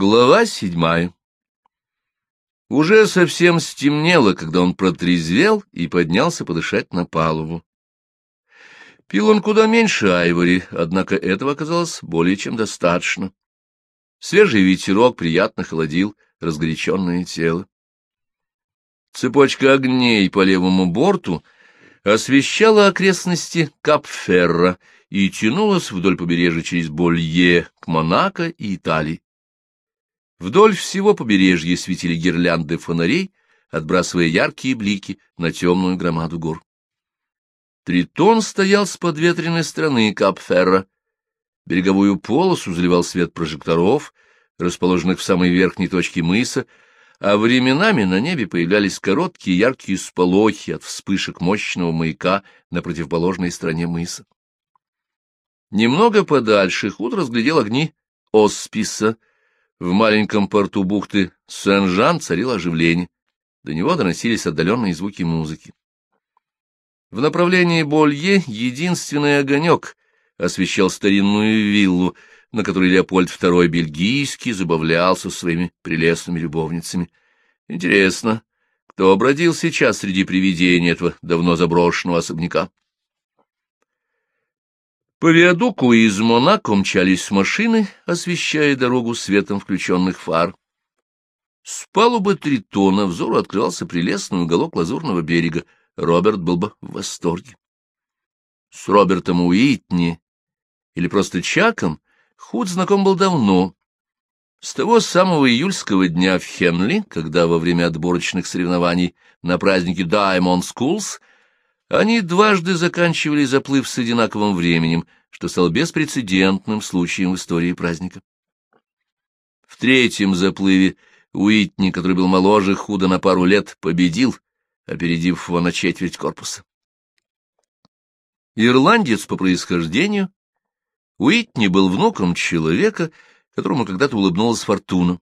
Глава седьмая Уже совсем стемнело, когда он протрезвел и поднялся подышать на палубу. Пил он куда меньше Айвори, однако этого оказалось более чем достаточно. Свежий ветерок приятно холодил разгоряченное тело. Цепочка огней по левому борту освещала окрестности Капферра и тянулась вдоль побережья через Болье к Монако и Италии. Вдоль всего побережья светили гирлянды фонарей, отбрасывая яркие блики на темную громаду гор. Тритон стоял с подветренной стороны Капферра. Береговую полосу заливал свет прожекторов, расположенных в самой верхней точке мыса, а временами на небе появлялись короткие яркие сполохи от вспышек мощного маяка на противоположной стороне мыса. Немного подальше Худ разглядел огни Осписа, в маленьком порту бухты Сен-Жан царило оживление. До него доносились отдаленные звуки музыки. В направлении Болье единственный огонек освещал старинную виллу, на которой Леопольд II бельгийский забавлялся своими прелестными любовницами. Интересно, кто обродил сейчас среди привидений этого давно заброшенного особняка? По виадуку из Монако мчались машины, освещая дорогу светом включенных фар. С палубы Тритона взору открывался прелестный уголок лазурного берега. Роберт был бы в восторге. С Робертом Уитни, или просто Чаком, Худ знаком был давно. С того самого июльского дня в Хенли, когда во время отборочных соревнований на празднике Diamond Schools они дважды заканчивали заплыв с одинаковым временем, что стало беспрецедентным случаем в истории праздника. В третьем заплыве Уитни, который был моложе худо на пару лет, победил, опередив его на четверть корпуса. Ирландец по происхождению, Уитни был внуком человека, которому когда-то улыбнулась фортуна.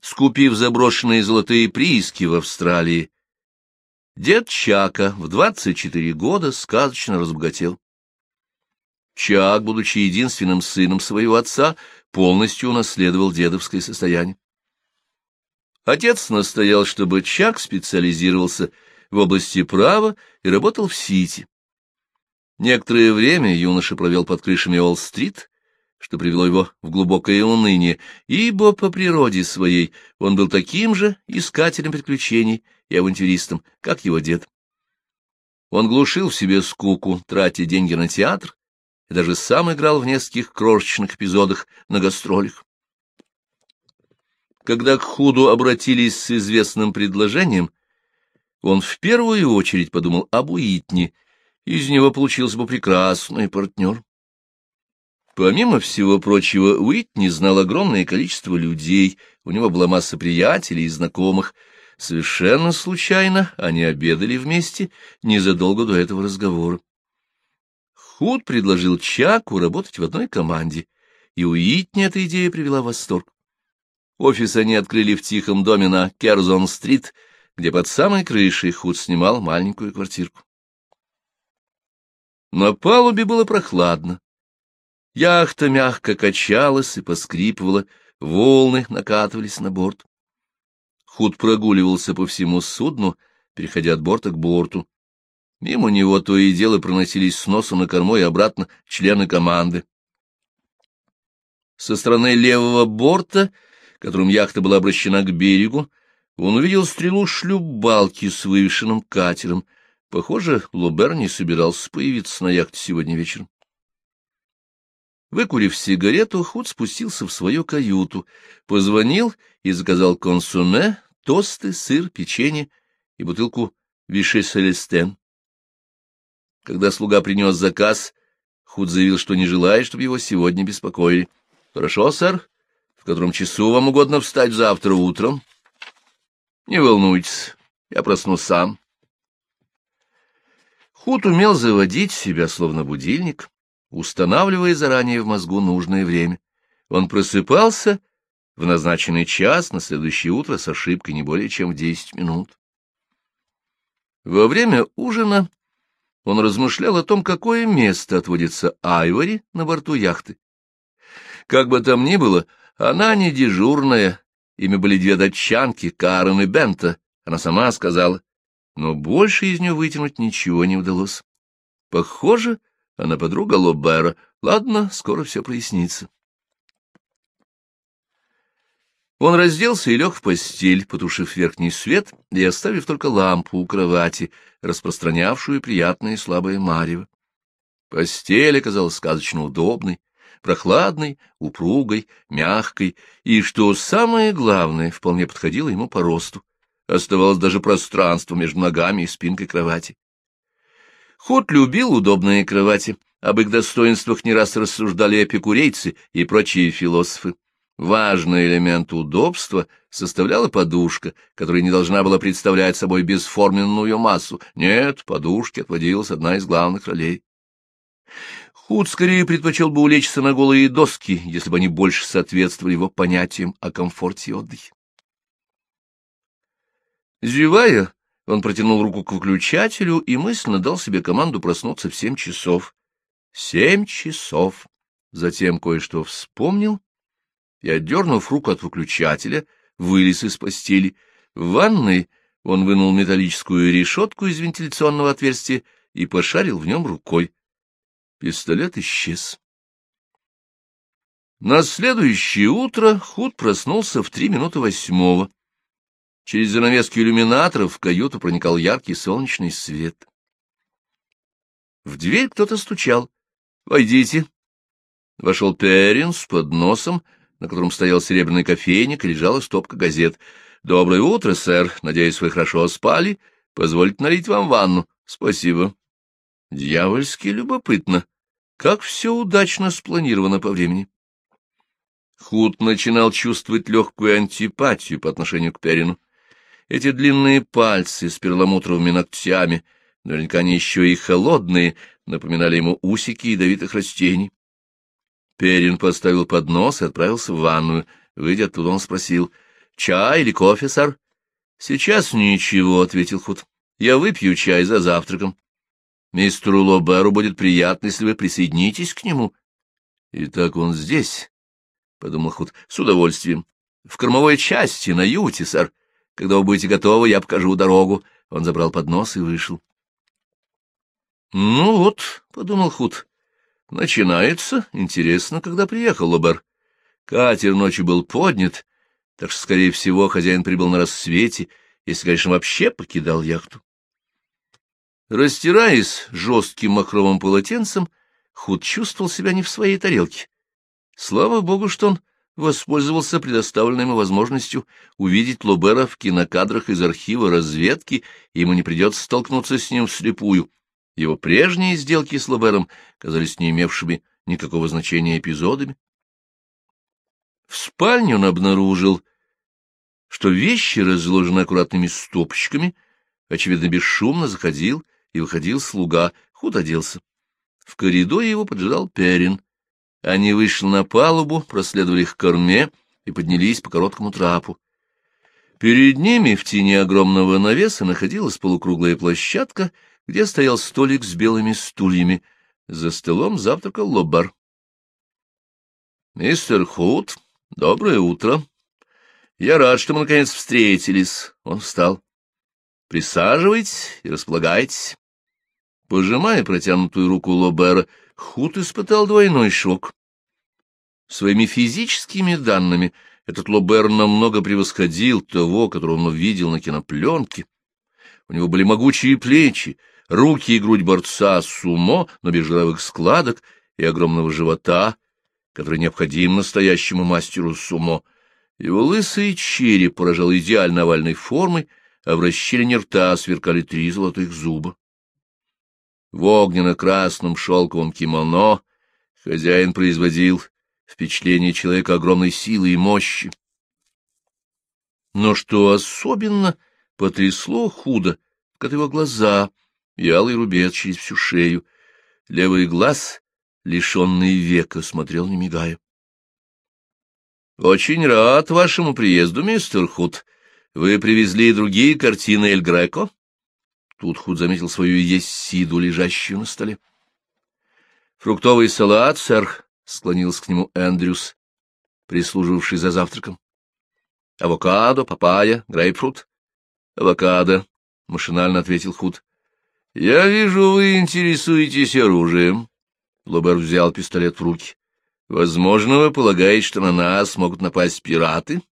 Скупив заброшенные золотые прииски в Австралии, Дед Чака в двадцать четыре года сказочно разбогател. Чак, будучи единственным сыном своего отца, полностью унаследовал дедовское состояние. Отец настоял, чтобы Чак специализировался в области права и работал в Сити. Некоторое время юноша провел под крышами Олл-стрит, что привело его в глубокое уныние, ибо по природе своей он был таким же искателем приключений и авантюристом, как его дед. Он глушил в себе скуку, тратя деньги на театр, и даже сам играл в нескольких крошечных эпизодах на гастролях. Когда к Худу обратились с известным предложением, он в первую очередь подумал об Уитни, из него получился бы прекрасный партнер. Помимо всего прочего, Уитни знал огромное количество людей, у него была масса приятелей и знакомых. Совершенно случайно они обедали вместе незадолго до этого разговора. Худ предложил Чаку работать в одной команде, и Уитни эта идея привела в восторг. Офис они открыли в тихом доме на Керзон-стрит, где под самой крышей Худ снимал маленькую квартирку. На палубе было прохладно. Яхта мягко качалась и поскрипывала, волны накатывались на борт. Худ прогуливался по всему судну, переходя от борта к борту. Мимо него то и дело проносились с носу на корму и обратно члены команды. Со стороны левого борта, которым яхта была обращена к берегу, он увидел стрелу шлюпбалки с вывешенным катером. Похоже, Лубер не собирался появиться на яхте сегодня вечером. Выкурив сигарету, Худ спустился в свою каюту, позвонил и заказал консуме, тосты, сыр, печенье и бутылку виши-селестен. Когда слуга принес заказ, Худ заявил, что не желает, чтобы его сегодня беспокоили. — Хорошо, сэр. В котором часу вам угодно встать завтра утром? — Не волнуйтесь, я проснусь сам. Худ умел заводить себя, словно будильник устанавливая заранее в мозгу нужное время. Он просыпался в назначенный час на следующее утро с ошибкой не более чем в десять минут. Во время ужина он размышлял о том, какое место отводится Айвори на борту яхты. Как бы там ни было, Она не дежурная, ими были две датчанки, Карен и Бента, она сама сказала, но больше из нее вытянуть ничего не удалось. Похоже, она подруга Лобера. Ладно, скоро все прояснится. Он разделся и лег в постель, потушив верхний свет и оставив только лампу у кровати, распространявшую приятное слабое марево. Постель оказалась сказочно удобной, прохладной, упругой, мягкой, и, что самое главное, вполне подходила ему по росту. Оставалось даже пространство между ногами и спинкой кровати. Ход любил удобные кровати, об их достоинствах не раз рассуждали эпикурейцы и прочие философы. Важный элемент удобства составляла подушка, которая не должна была представлять собой бесформенную массу. Нет, подушке отводилась одна из главных ролей. Худ скорее предпочел бы улечься на голые доски, если бы они больше соответствовали его понятиям о комфорте и отдыхе. Зевая, он протянул руку к выключателю и мысленно дал себе команду проснуться в семь часов. Семь часов. Затем кое-что вспомнил и, отдернув руку от выключателя, вылез из постели. В ванной он вынул металлическую решетку из вентиляционного отверстия и пошарил в нем рукой. Пистолет исчез. На следующее утро Худ проснулся в три минуты восьмого. Через занавески иллюминаторов в каюту проникал яркий солнечный свет. В дверь кто-то стучал. «Войдите». Вошел Перрин с подносом, на котором стоял серебряный кофейник и лежала стопка газет. «Доброе утро, сэр. Надеюсь, вы хорошо спали. Позвольте налить вам ванну. Спасибо». Дьявольски любопытно. Как все удачно спланировано по времени. Худ начинал чувствовать легкую антипатию по отношению к Перину. Эти длинные пальцы с перламутровыми ногтями, наверняка они еще и холодные, напоминали ему усики ядовитых растений. Перин поставил поднос и отправился в ванную. Выйдя оттуда, он спросил, «Чай или кофе, сэр?» «Сейчас ничего», — ответил Худ. «Я выпью чай за завтраком. Мистеру Лоберу будет приятно, если вы присоединитесь к нему». «Итак, он здесь», — подумал Худ, — «с удовольствием. В кормовой части, на юте, сэр. Когда вы будете готовы, я покажу дорогу». Он забрал поднос и вышел. «Ну вот», — подумал Худ, Начинается. Интересно, когда приехал Лобер. Катер ночью был поднят, так что, скорее всего, хозяин прибыл на рассвете, если, конечно, вообще покидал яхту. Растираясь жестким махровым полотенцем, Худ чувствовал себя не в своей тарелке. Слава богу, что он воспользовался предоставленной ему возможностью увидеть Лобера в кинокадрах из архива разведки, и ему не придется столкнуться с ним вслепую — его прежние сделки с Лобером казались не имевшими никакого значения эпизодами. В спальне он обнаружил, что вещи разложены аккуратными стопочками, очевидно, бесшумно заходил и выходил слуга, худ оделся. В коридоре его поджидал Перин. Они вышли на палубу, проследовали к корме и поднялись по короткому трапу. Перед ними в тени огромного навеса находилась полукруглая площадка — где стоял столик с белыми стульями. За столом завтракал Лобар. — Мистер Худ, доброе утро. Я рад, что мы наконец встретились. Он встал. — Присаживайтесь и располагайтесь. Пожимая протянутую руку Лобера, Худ испытал двойной шок. Своими физическими данными этот Лобер намного превосходил того, которого он видел на кинопленке. У него были могучие плечи, руки и грудь борца сумо, но без жировых складок и огромного живота, который необходим настоящему мастеру сумо. Его лысый череп поражал идеально овальной формой, а в расщелине рта сверкали три золотых зуба. В огненно-красном шелковом кимоно хозяин производил впечатление человека огромной силы и мощи. Но что особенно потрясло худо, как его глаза — и рубец через всю шею. Левый глаз, лишенный века, смотрел не мигая. — Очень рад вашему приезду, мистер Худ. Вы привезли другие картины Эль Греко? Тут Худ заметил свою ессиду, лежащую на столе. — Фруктовый салат, сэр, — склонился к нему Эндрюс. прислуживавший за завтраком. — Авокадо, папайя, грейпфрут. — Авокадо, — машинально ответил Худ. — Я вижу, вы интересуетесь оружием. Лобер взял пистолет в руки. — Возможно, вы полагаете, что на нас могут напасть пираты?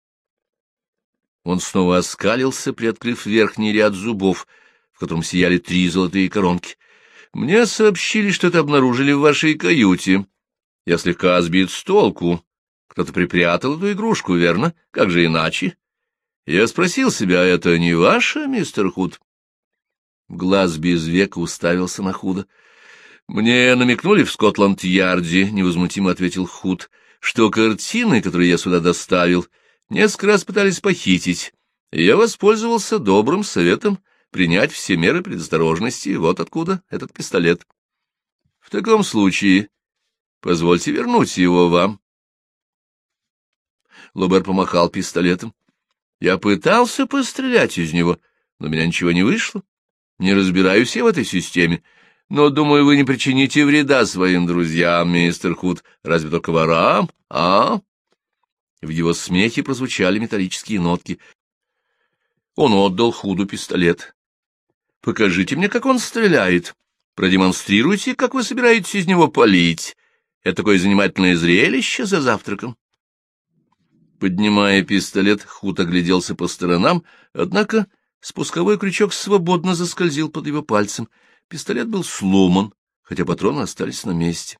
Он снова оскалился, приоткрыв верхний ряд зубов, в котором сияли три золотые коронки. — Мне сообщили, что это обнаружили в вашей каюте. Я слегка сбит с толку. Кто-то припрятал эту игрушку, верно? Как же иначе? Я спросил себя, это не ваше, мистер Худ? Глаз без века уставился на Худа. Мне намекнули в Скотланд-Ярде, — невозмутимо ответил Худ, — что картины, которые я сюда доставил, несколько раз пытались похитить. Я воспользовался добрым советом принять все меры предосторожности, вот откуда этот пистолет. В таком случае позвольте вернуть его вам. Лобер помахал пистолетом. Я пытался пострелять из него, но у меня ничего не вышло. Не разбираюсь я в этой системе, но, думаю, вы не причините вреда своим друзьям, мистер Худ, разве только ворам, а? В его смехе прозвучали металлические нотки. Он отдал Худу пистолет. — Покажите мне, как он стреляет. Продемонстрируйте, как вы собираетесь из него палить. Это такое занимательное зрелище за завтраком. Поднимая пистолет, Худ огляделся по сторонам, однако спусковой крючок свободно заскользил под его пальцем. Пистолет был сломан, хотя патроны остались на месте.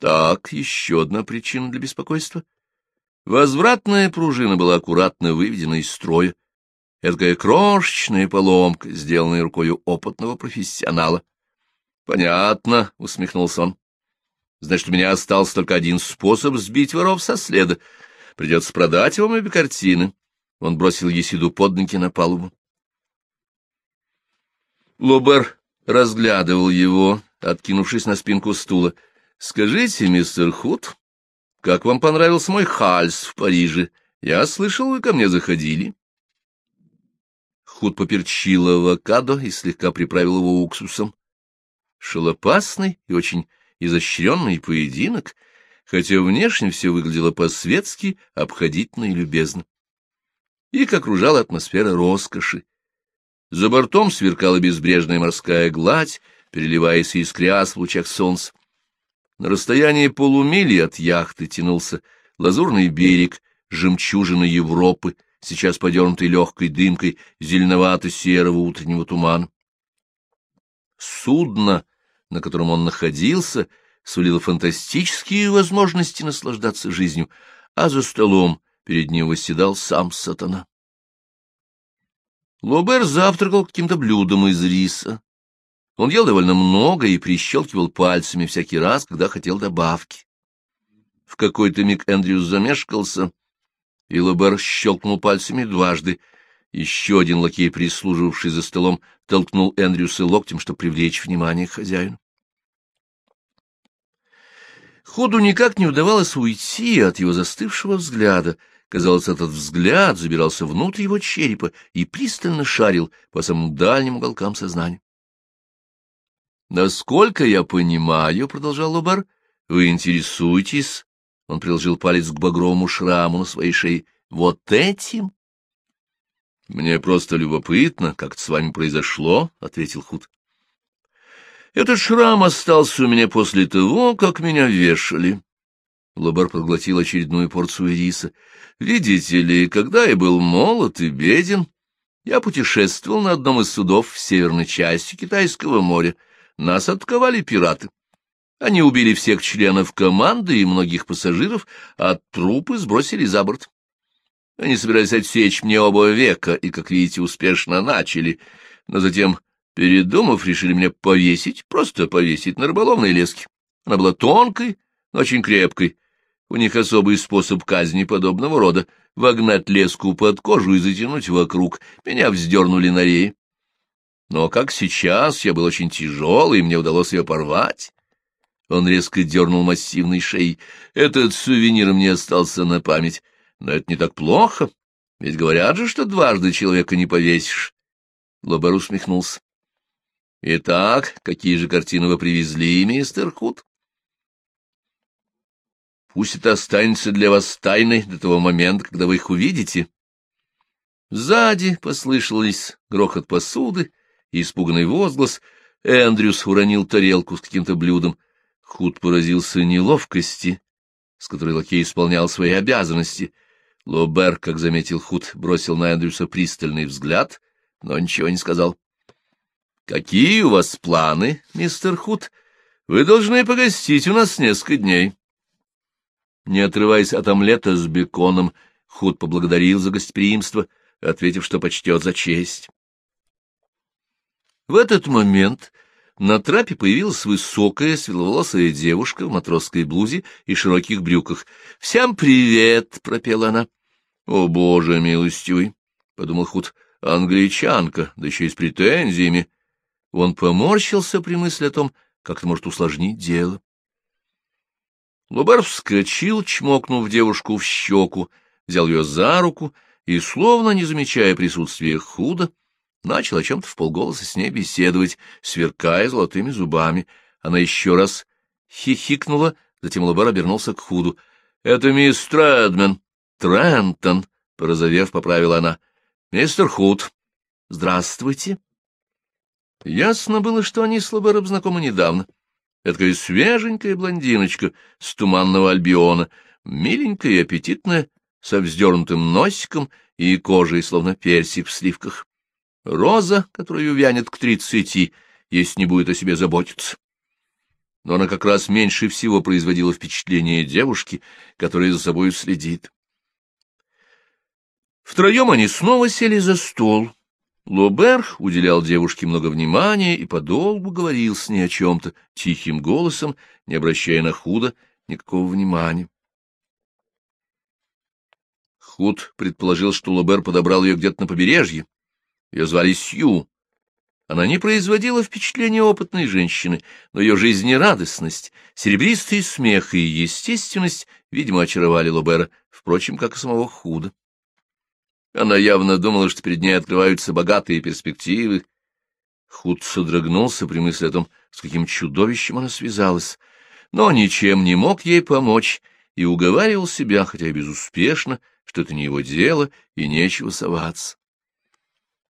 Так, еще одна причина для беспокойства. Возвратная пружина была аккуратно выведена из строя. Эдакая крошечная поломка, сделанная рукой опытного профессионала. — Понятно, — усмехнулся он. — Значит, у меня остался только один способ сбить воров со следа — Придется продать вам обе картины. Он бросил Есиду под ноги на палубу. Лобер разглядывал его, откинувшись на спинку стула. — Скажите, мистер Худ, как вам понравился мой хальс в Париже? Я слышал, вы ко мне заходили. Худ поперчил авокадо и слегка приправил его уксусом. Шел опасный и очень изощренный поединок, хотя внешне все выглядело по-светски, обходительно и любезно. Их окружала атмосфера роскоши. За бортом сверкала безбрежная морская гладь, переливаясь и в лучах солнца. На расстоянии полумили от яхты тянулся лазурный берег, жемчужины Европы, сейчас подернутый легкой дымкой зеленовато-серого утреннего тумана. Судно, на котором он находился, — сулила фантастические возможности наслаждаться жизнью, а за столом перед ним восседал сам сатана. Лобер завтракал каким-то блюдом из риса. Он ел довольно много и прищелкивал пальцами всякий раз, когда хотел добавки. В какой-то миг Эндрюс замешкался, и Лобер щелкнул пальцами дважды. Еще один лакей, прислуживавший за столом, толкнул Эндрюса локтем, чтобы привлечь внимание хозяину. Ходу никак не удавалось уйти от его застывшего взгляда. Казалось, этот взгляд забирался внутрь его черепа и пристально шарил по самым дальним уголкам сознания. «Насколько я понимаю, — продолжал Лобар, — вы интересуетесь, — он приложил палец к багровому шраму на своей шее, — вот этим?» «Мне просто любопытно, как это с вами произошло, — ответил Худ. Этот шрам остался у меня после того, как меня вешали. Лобар проглотил очередную порцию риса. Видите ли, когда я был молод и беден, я путешествовал на одном из судов в северной части Китайского моря. Нас отковали пираты. Они убили всех членов команды и многих пассажиров, а трупы сбросили за борт. Они собирались отсечь мне оба века и, как видите, успешно начали, но затем Передумав, решили меня повесить, просто повесить на рыболовной леске. Она была тонкой, но очень крепкой. У них особый способ казни подобного рода — вогнать леску под кожу и затянуть вокруг. Меня вздернули на рее. Но как сейчас, я был очень тяжелый, и мне удалось ее порвать. Он резко дернул массивной шеей. Этот сувенир мне остался на память. Но это не так плохо, ведь говорят же, что дважды человека не повесишь. Лобар усмехнулся. Итак, какие же картины вы привезли, мистер Худ? Пусть это останется для вас тайной до того момента, когда вы их увидите. Сзади послышались грохот посуды и испуганный возглас. Эндрюс уронил тарелку с каким-то блюдом. Худ поразился неловкости, с которой лакей исполнял свои обязанности. Лобер, как заметил Худ, бросил на Эндрюса пристальный взгляд, но ничего не сказал. — Какие у вас планы, мистер Худ? Вы должны погостить у нас несколько дней. Не отрываясь от омлета с беконом, Худ поблагодарил за гостеприимство, ответив, что почтет за честь. В этот момент на трапе появилась высокая, светловолосая девушка в матросской блузе и широких брюках. «Всем привет!» — пропела она. «О, боже милостивый!» — подумал Худ. «Англичанка, да еще и с претензиями!» Он поморщился при мысли о том, как это может усложнить дело. Лубар вскочил, чмокнув девушку в щеку, взял ее за руку и, словно не замечая присутствия худо, начал о чем-то вполголоса с ней беседовать, сверкая золотыми зубами. Она еще раз хихикнула, затем Лубар обернулся к худу. — Это мисс Трэдмен. — Трентон, — порозовев, поправила она. — Мистер Худ. — Здравствуйте. Ясно было, что они с Лубаром знакомы недавно. Эдакая свеженькая блондиночка с туманного альбиона, миленькая и аппетитная, со вздернутым носиком и кожей, словно персик в сливках. Роза, которая увянет к тридцати, если не будет о себе заботиться. Но она как раз меньше всего производила впечатление девушки, которая за собой следит. Втроем они снова сели за стол, Лобер уделял девушке много внимания и подолгу говорил с ней о чем-то, тихим голосом, не обращая на худо никакого внимания. Худ предположил, что Лобер подобрал ее где-то на побережье. Ее звали Сью. Она не производила впечатления опытной женщины, но ее жизнерадостность, серебристый смех и естественность, видимо, очаровали Лобера, впрочем, как и самого Худа. Она явно думала, что перед ней открываются богатые перспективы. Худ содрогнулся при мысли о том, с каким чудовищем она связалась, но ничем не мог ей помочь и уговаривал себя, хотя и безуспешно, что это не его дело и нечего соваться.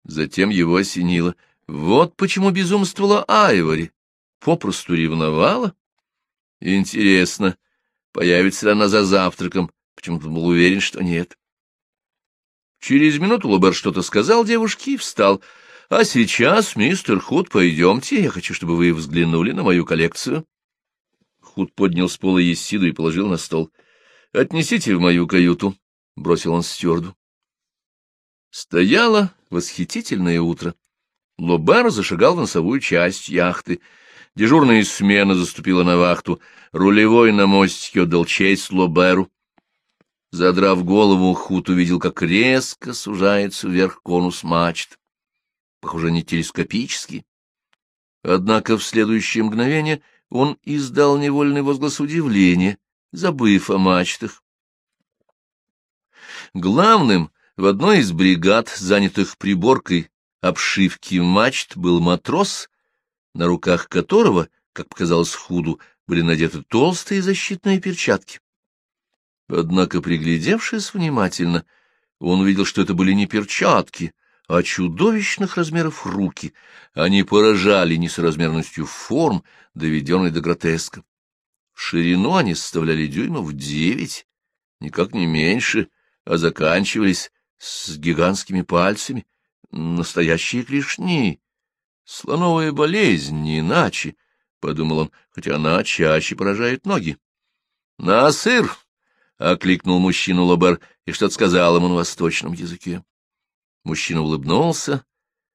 Затем его осенило. Вот почему безумствовала Айвори. Попросту ревновала? Интересно, появится ли она за завтраком? Почему-то был уверен, что нет. Через минуту Лобер что-то сказал девушке и встал. — А сейчас, мистер Худ, пойдемте, я хочу, чтобы вы взглянули на мою коллекцию. Худ поднял с пола Ессиду и положил на стол. — Отнесите в мою каюту, — бросил он стюарду. Стояло восхитительное утро. Лобер зашагал в носовую часть яхты. Дежурная смена заступила на вахту. Рулевой на мостике отдал честь Лоберу. Задрав голову, Хут увидел, как резко сужается вверх конус мачт. Похоже, не телескопический. Однако в следующее мгновение он издал невольный возглас удивления, забыв о мачтах. Главным в одной из бригад, занятых приборкой обшивки мачт, был матрос, на руках которого, как показалось Худу, были надеты толстые защитные перчатки. Однако, приглядевшись внимательно, он увидел, что это были не перчатки, а чудовищных размеров руки. Они поражали несоразмерностью форм, доведенной до гротеска. В ширину они составляли дюймов девять, никак не меньше, а заканчивались с гигантскими пальцами, настоящие клешни. Слоновая болезнь, не иначе, — подумал он, хотя она чаще поражает ноги. — Насыр! — окликнул мужчину Лобер и что-то сказал ему на восточном языке. Мужчина улыбнулся,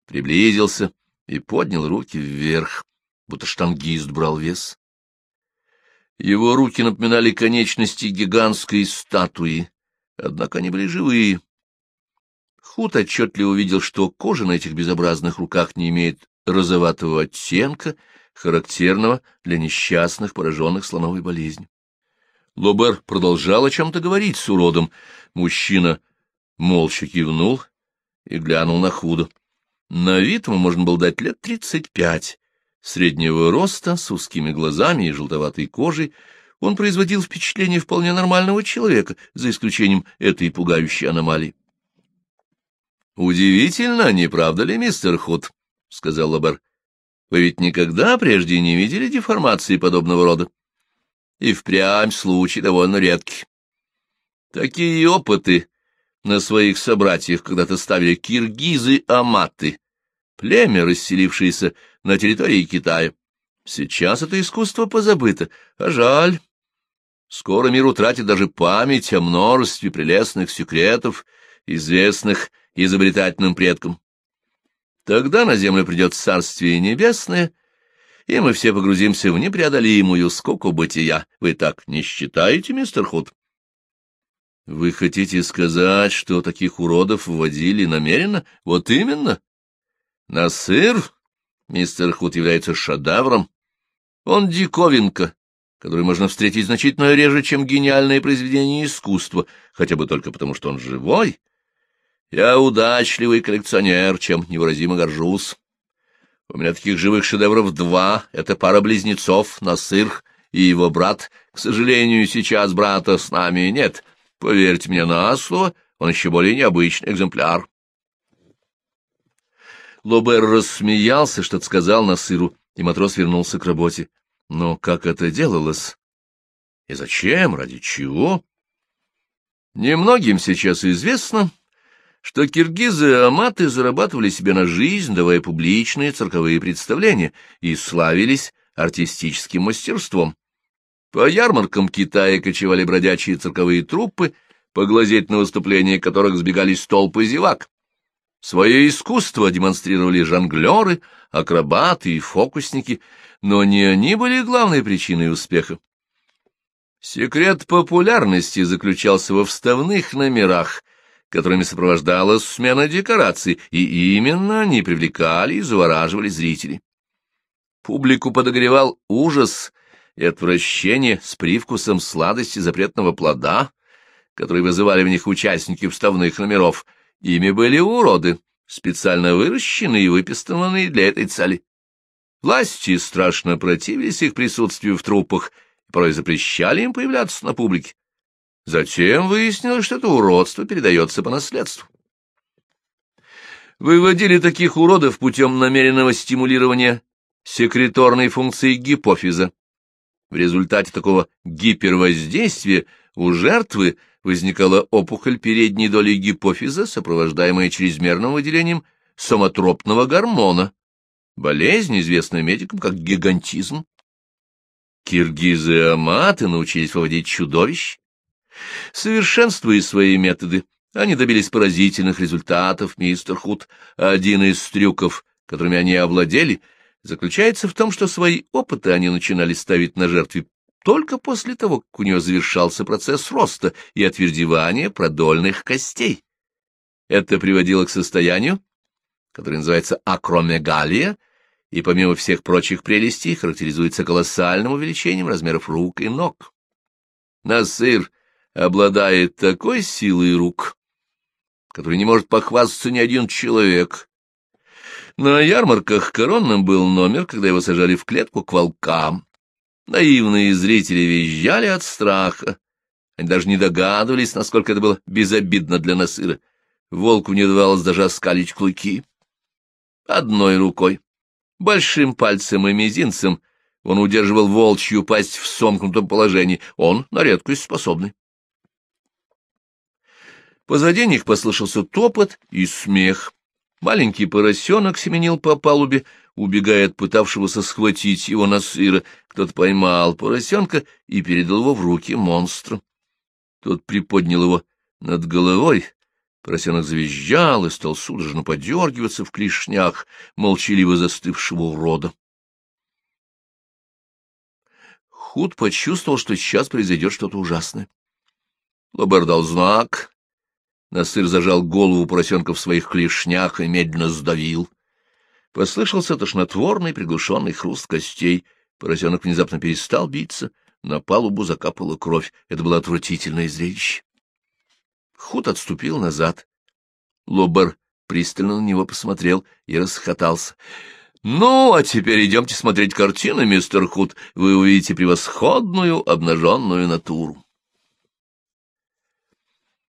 приблизился и поднял руки вверх, будто штангист брал вес. Его руки напоминали конечности гигантской статуи, однако они были живые. Худ отчетливо увидел, что кожа на этих безобразных руках не имеет розоватого оттенка, характерного для несчастных, пораженных слоновой болезнью. Лобер продолжал о чем-то говорить с уродом. Мужчина молча кивнул и глянул на худо. На вид ему можно было дать лет тридцать пять. Среднего роста, с узкими глазами и желтоватой кожей, он производил впечатление вполне нормального человека, за исключением этой пугающей аномалии. «Удивительно, не правда ли, мистер Худ?» — сказал Лабер. «Вы ведь никогда прежде не видели деформации подобного рода? И впрямь случай довольно редкий. Такие опыты на своих собратьях когда-то ставили киргизы-аматы, племя, расселившееся на территории Китая. Сейчас это искусство позабыто, а жаль». Скоро мир утратит даже память о множестве прелестных секретов, известных изобретательным предкам. Тогда на землю придет Царствие Небесное, и мы все погрузимся в непреодолимую скуку бытия. Вы так не считаете, мистер Худ? Вы хотите сказать, что таких уродов вводили намеренно? Вот именно. Насыр, мистер Худ, является шедевром. Он диковинка, который можно встретить значительно реже, чем гениальное произведение искусства, хотя бы только потому, что он живой. Я удачливый коллекционер, чем невыразимо горжусь. У меня таких живых шедевров два. Это пара близнецов, Насыр и его брат. К сожалению, сейчас брата с нами нет. Поверьте мне на слово, он еще более необычный экземпляр. Лобер рассмеялся, что-то сказал Насыру, и матрос вернулся к работе. Но как это делалось? И зачем? Ради чего? Немногим сейчас известно, что киргизы и аматы зарабатывали себе на жизнь, давая публичные цирковые представления, и славились артистическим мастерством. По ярмаркам Китая кочевали бродячие цирковые труппы, поглазеть на выступления которых сбегались толпы зевак. Свое искусство демонстрировали жонглеры, акробаты и фокусники, но не они были главной причиной успеха. Секрет популярности заключался во вставных номерах, которыми сопровождалась смена декораций, и именно они привлекали и завораживали зрителей. Публику подогревал ужас и отвращение с привкусом сладости запретного плода, который вызывали в них участники вставных номеров. Ими были уроды, специально выращенные и выпистыванные для этой цели. Власти страшно противились их присутствию в труппах и порой запрещали им появляться на публике. Затем выяснилось, что это уродство передается по наследству. Выводили таких уродов путем намеренного стимулирования секреторной функции гипофиза. В результате такого гипервоздействия у жертвы возникала опухоль передней доли гипофиза, сопровождаемая чрезмерным выделением соматропного гормона, болезнь, известная медикам как гигантизм. Киргизы и аматы научились выводить чудовищ. Совершенствуя свои методы, они добились поразительных результатов, мистер Худ. Один из трюков, которыми они овладели, заключается в том, что свои опыты они начинали ставить на жертве только после того, как у нее завершался процесс роста и отвердевания продольных костей. Это приводило к состоянию, которое называется акромегалия, и помимо всех прочих прелестей характеризуется колоссальным увеличением размеров рук и ног. Насыр обладает такой силой рук, которой не может похвастаться ни один человек. На ярмарках коронным был номер, когда его сажали в клетку к волкам. Наивные зрители визжали от страха. Они даже не догадывались, насколько это было безобидно для Насыра. Волку не давалось даже оскалить клыки. Одной рукой Большим пальцем и мизинцем он удерживал волчью пасть в сомкнутом положении. Он на редкость способный. Позади них послышался топот и смех. Маленький поросенок семенил по палубе, убегая от пытавшегося схватить его на сыра. Кто-то поймал поросенка и передал его в руки монстра. Тот приподнял его над головой, Поросенок завизжал и стал судорожно подергиваться в клешнях молчаливо застывшего урода. Худ почувствовал, что сейчас произойдет что-то ужасное. Лобер дал знак. Насыр зажал голову поросенка в своих клешнях и медленно сдавил. Послышался тошнотворный приглушенный хруст костей. Поросенок внезапно перестал биться. На палубу закапала кровь. Это было отвратительное зрелище. Худ отступил назад. Лобар пристально на него посмотрел и расхотался. Ну, а теперь идемте смотреть картины, мистер Худ. Вы увидите превосходную обнаженную натуру.